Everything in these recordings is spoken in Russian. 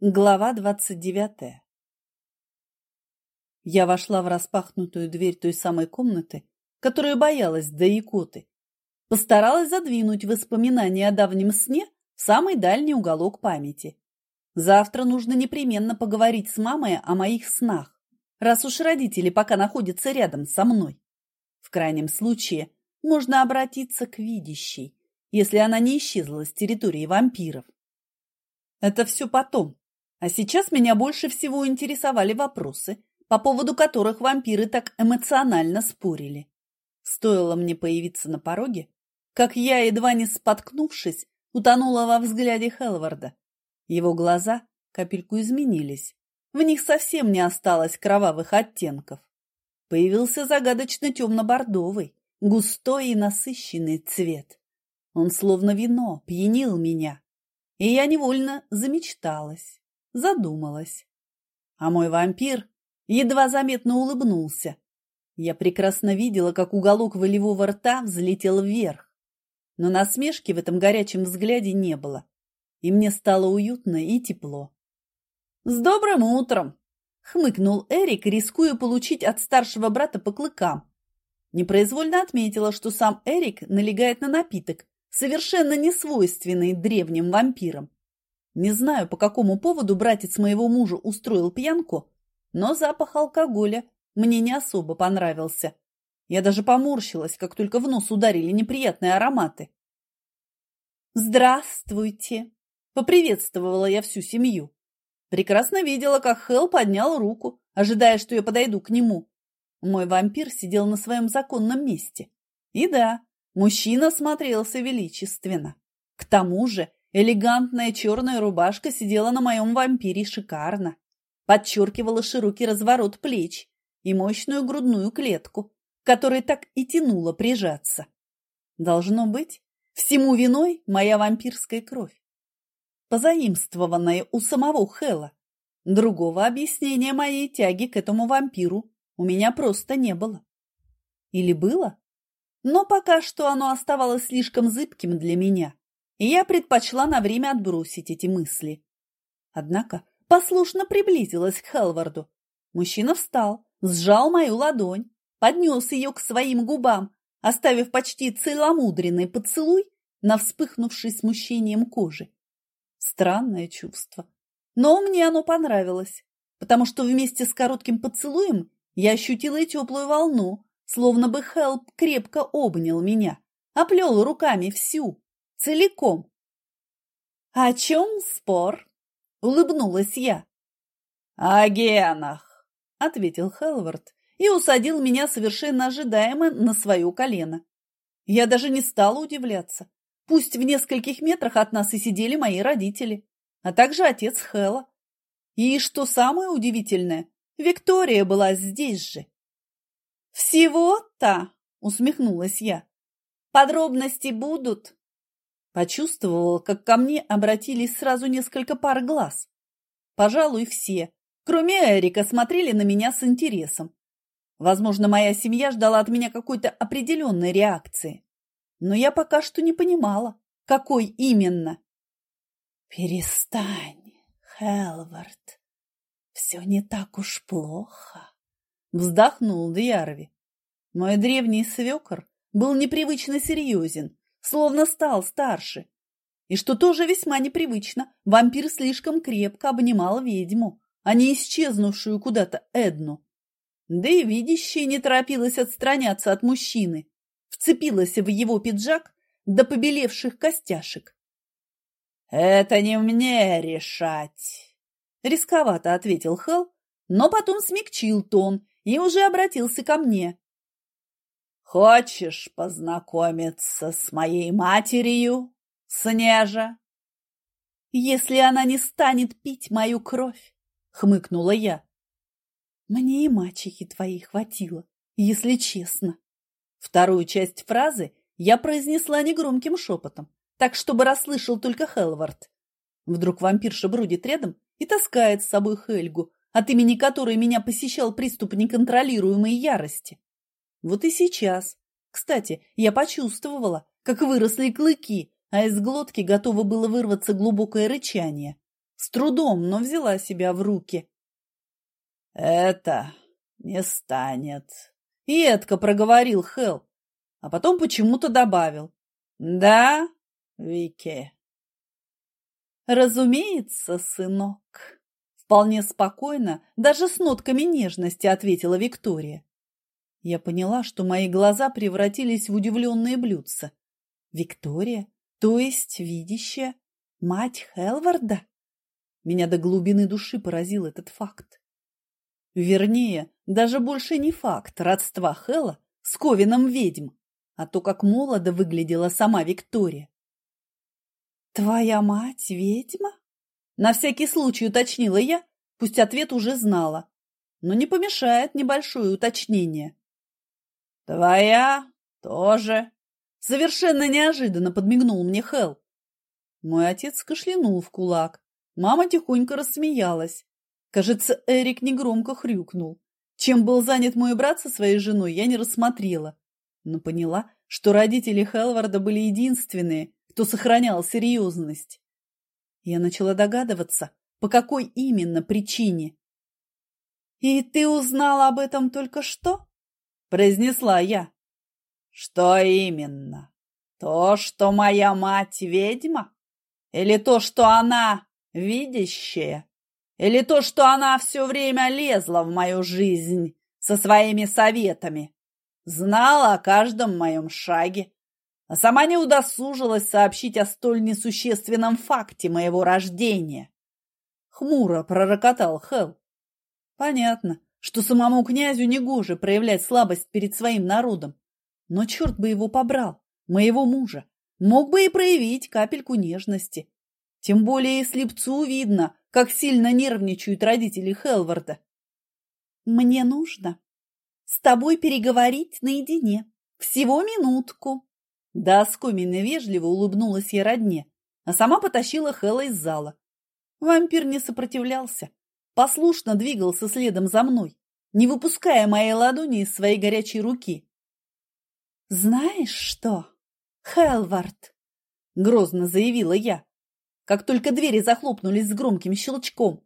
Глава двадцать девятая Я вошла в распахнутую дверь той самой комнаты, которую боялась до икоты. Постаралась задвинуть воспоминания о давнем сне в самый дальний уголок памяти. Завтра нужно непременно поговорить с мамой о моих снах, раз уж родители пока находятся рядом со мной. В крайнем случае можно обратиться к видящей, если она не исчезла с территории вампиров. Это все потом. А сейчас меня больше всего интересовали вопросы, по поводу которых вампиры так эмоционально спорили. Стоило мне появиться на пороге, как я, едва не споткнувшись, утонула во взгляде Хелварда. Его глаза капельку изменились. В них совсем не осталось кровавых оттенков. Появился загадочно темно-бордовый, густой и насыщенный цвет. Он словно вино пьянил меня, и я невольно замечталась, задумалась. А мой вампир едва заметно улыбнулся. Я прекрасно видела, как уголок волевого рта взлетел вверх, но насмешки в этом горячем взгляде не было, и мне стало уютно и тепло. «С добрым утром!» — хмыкнул Эрик, рискуя получить от старшего брата по клыкам. Непроизвольно отметила, что сам Эрик налегает на напиток, совершенно не свойственный древним вампирам. Не знаю, по какому поводу братец моего мужа устроил пьянку, но запах алкоголя мне не особо понравился. Я даже поморщилась, как только в нос ударили неприятные ароматы. «Здравствуйте!» – поприветствовала я всю семью. Прекрасно видела, как Хелл поднял руку, ожидая, что я подойду к нему. Мой вампир сидел на своем законном месте. И да, мужчина смотрелся величественно. К тому же элегантная черная рубашка сидела на моем вампире шикарно. Подчеркивала широкий разворот плеч и мощную грудную клетку, которой так и тянуло прижаться. Должно быть, всему виной моя вампирская кровь, позаимствованная у самого Хэла. Другого объяснения моей тяги к этому вампиру у меня просто не было. Или было? Но пока что оно оставалось слишком зыбким для меня, и я предпочла на время отбросить эти мысли. Однако послушно приблизилась к Хелварду. Мужчина встал, сжал мою ладонь, поднес ее к своим губам, оставив почти целомудренный поцелуй на вспыхнувшей смущением кожи. Странное чувство. Но мне оно понравилось, потому что вместе с коротким поцелуем я ощутила и теплую волну, словно бы Хелп крепко обнял меня, оплел руками всю, целиком. «О чем спор?» — улыбнулась я. «О генах», — ответил Хелвард и усадил меня совершенно ожидаемо на свое колено. Я даже не стала удивляться. Пусть в нескольких метрах от нас и сидели мои родители, а также отец Хэла. И что самое удивительное, Виктория была здесь же. «Всего-то?» – усмехнулась я. «Подробности будут?» Почувствовала, как ко мне обратились сразу несколько пар глаз. Пожалуй, все, кроме Эрика, смотрели на меня с интересом. Возможно, моя семья ждала от меня какой-то определенной реакции. Но я пока что не понимала, какой именно. «Перестань, Хелвард, все не так уж плохо», — вздохнул Дьярви. Мой древний свекор был непривычно серьезен, словно стал старше. И что тоже весьма непривычно, вампир слишком крепко обнимал ведьму, а не исчезнувшую куда-то Эдну. Да и видящая не торопилась отстраняться от мужчины, вцепилась в его пиджак до побелевших костяшек. «Это не мне решать», — рисковато ответил Хелл, но потом смягчил тон и уже обратился ко мне. «Хочешь познакомиться с моей матерью, Снежа?» «Если она не станет пить мою кровь», — хмыкнула я. Мне и мачехи твоей хватило, если честно. Вторую часть фразы я произнесла негромким шепотом, так, чтобы расслышал только Хелвард. Вдруг вампирша бродит рядом и таскает с собой Хельгу, от имени которой меня посещал приступ неконтролируемой ярости. Вот и сейчас. Кстати, я почувствовала, как выросли клыки, а из глотки готово было вырваться глубокое рычание. С трудом, но взяла себя в руки. «Это не станет», — едко проговорил Хелл, а потом почему-то добавил. «Да, Вики?» «Разумеется, сынок», — вполне спокойно, даже с нотками нежности ответила Виктория. Я поняла, что мои глаза превратились в удивленные блюдца. Виктория, то есть видящая, мать Хелварда? Меня до глубины души поразил этот факт. Вернее, даже больше не факт родства Хела с Ковином ведьм, а то, как молодо выглядела сама Виктория. «Твоя мать ведьма?» На всякий случай уточнила я, пусть ответ уже знала, но не помешает небольшое уточнение. «Твоя тоже?» Совершенно неожиданно подмигнул мне Хел. Мой отец кашлянул в кулак. Мама тихонько рассмеялась. Кажется, Эрик негромко хрюкнул. Чем был занят мой брат со своей женой, я не рассмотрела. Но поняла, что родители Хелварда были единственные, кто сохранял серьезность. Я начала догадываться, по какой именно причине. «И ты узнала об этом только что?» – произнесла я. «Что именно? То, что моя мать ведьма? Или то, что она видящая?» Или то, что она все время лезла в мою жизнь со своими советами, знала о каждом моем шаге, а сама не удосужилась сообщить о столь несущественном факте моего рождения. Хмуро пророкотал Хел. Понятно, что самому князю негоже проявлять слабость перед своим народом. Но черт бы его побрал, моего мужа. Мог бы и проявить капельку нежности. Тем более и слепцу видно, как сильно нервничают родители Хелварда. «Мне нужно с тобой переговорить наедине. Всего минутку». Да оскоменно вежливо улыбнулась я родне, а сама потащила Хэлла из зала. Вампир не сопротивлялся, послушно двигался следом за мной, не выпуская моей ладони из своей горячей руки. «Знаешь что, Хелвард?» — грозно заявила я как только двери захлопнулись с громким щелчком.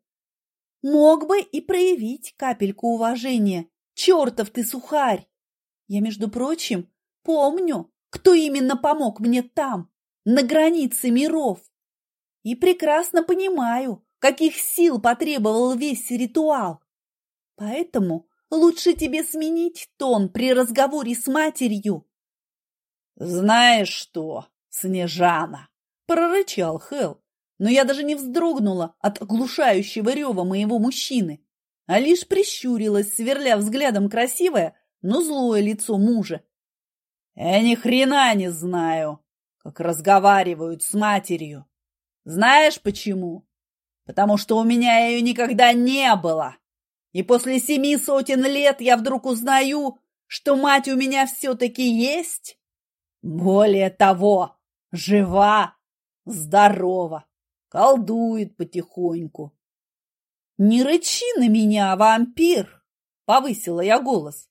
Мог бы и проявить капельку уважения. Чертов ты сухарь! Я, между прочим, помню, кто именно помог мне там, на границе миров. И прекрасно понимаю, каких сил потребовал весь ритуал. Поэтому лучше тебе сменить тон при разговоре с матерью. «Знаешь что, Снежана?» – прорычал Хелл, но я даже не вздрогнула от оглушающего рева моего мужчины, а лишь прищурилась, сверля взглядом красивое, но злое лицо мужа. Я ни хрена не знаю, как разговаривают с матерью. Знаешь почему? Потому что у меня ее никогда не было. И после семи сотен лет я вдруг узнаю, что мать у меня все-таки есть. Более того, жива, здорова колдует потихоньку. «Не рычи на меня, вампир!» — повысила я голос.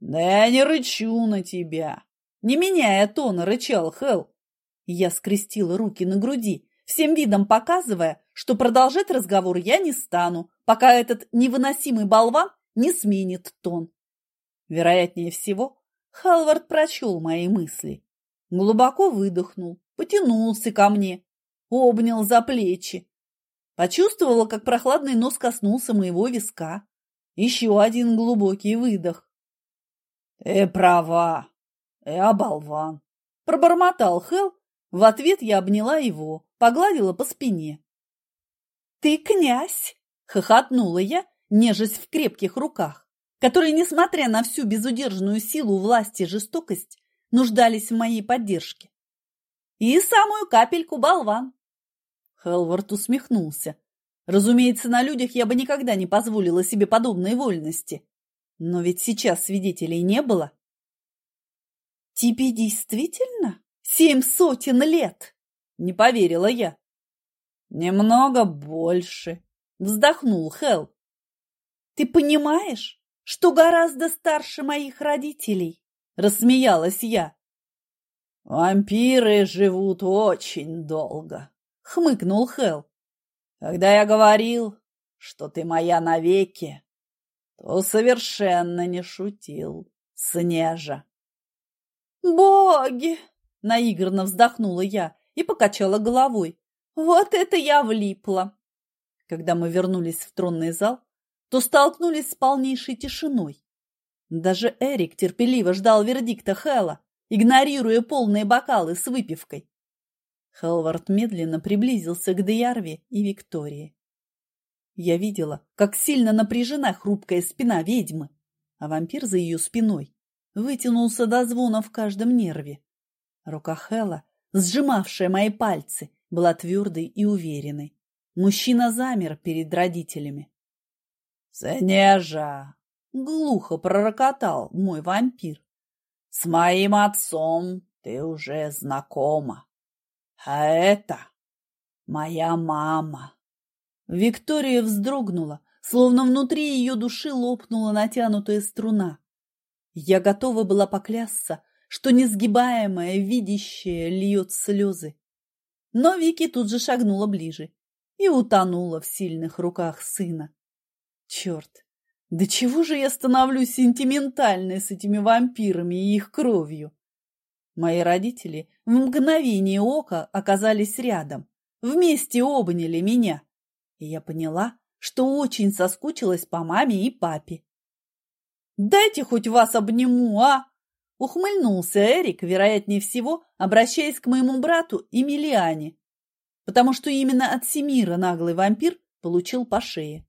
«Да я не рычу на тебя!» Не меняя тона, рычал Хелл. Я скрестила руки на груди, всем видом показывая, что продолжать разговор я не стану, пока этот невыносимый болван не сменит тон. Вероятнее всего, Халвард прочел мои мысли. Глубоко выдохнул, потянулся ко мне, обнял за плечи. Почувствовала, как прохладный нос коснулся моего виска. Еще один глубокий выдох. «Ты права, я болван», – пробормотал Хел. В ответ я обняла его, погладила по спине. «Ты князь!» – хохотнула я, нежесть в крепких руках, которые, несмотря на всю безудержную силу власти и жестокость, нуждались в моей поддержке. И самую капельку болван. Хелвард усмехнулся. Разумеется, на людях я бы никогда не позволила себе подобной вольности. Но ведь сейчас свидетелей не было. Тебе действительно семь сотен лет? Не поверила я. Немного больше, вздохнул Хел. Ты понимаешь, что гораздо старше моих родителей? Рассмеялась я. Вампиры живут очень долго, хмыкнул Хел. Когда я говорил, что ты моя навеки, то совершенно не шутил, Снежа. «Боги!» – наигранно вздохнула я и покачала головой. «Вот это я влипла!» Когда мы вернулись в тронный зал, то столкнулись с полнейшей тишиной. Даже Эрик терпеливо ждал вердикта Хэлла, игнорируя полные бокалы с выпивкой. Хелвард медленно приблизился к Деярве и Виктории. Я видела, как сильно напряжена хрупкая спина ведьмы, а вампир за ее спиной вытянулся до звона в каждом нерве. Рука Хэлла, сжимавшая мои пальцы, была твердой и уверенной. Мужчина замер перед родителями. «Снежа!» — глухо пророкотал мой вампир. «С моим отцом ты уже знакома. А это моя мама». Виктория вздрогнула, словно внутри ее души лопнула натянутая струна. Я готова была поклясться, что несгибаемое видящее льет слезы. Но Вики тут же шагнула ближе и утонула в сильных руках сына. Черт, да чего же я становлюсь сентиментальной с этими вампирами и их кровью? Мои родители в мгновение ока оказались рядом, вместе обняли меня, и я поняла, что очень соскучилась по маме и папе. «Дайте хоть вас обниму, а!» Ухмыльнулся Эрик, вероятнее всего, обращаясь к моему брату Эмилиане, потому что именно от Семира наглый вампир получил по шее.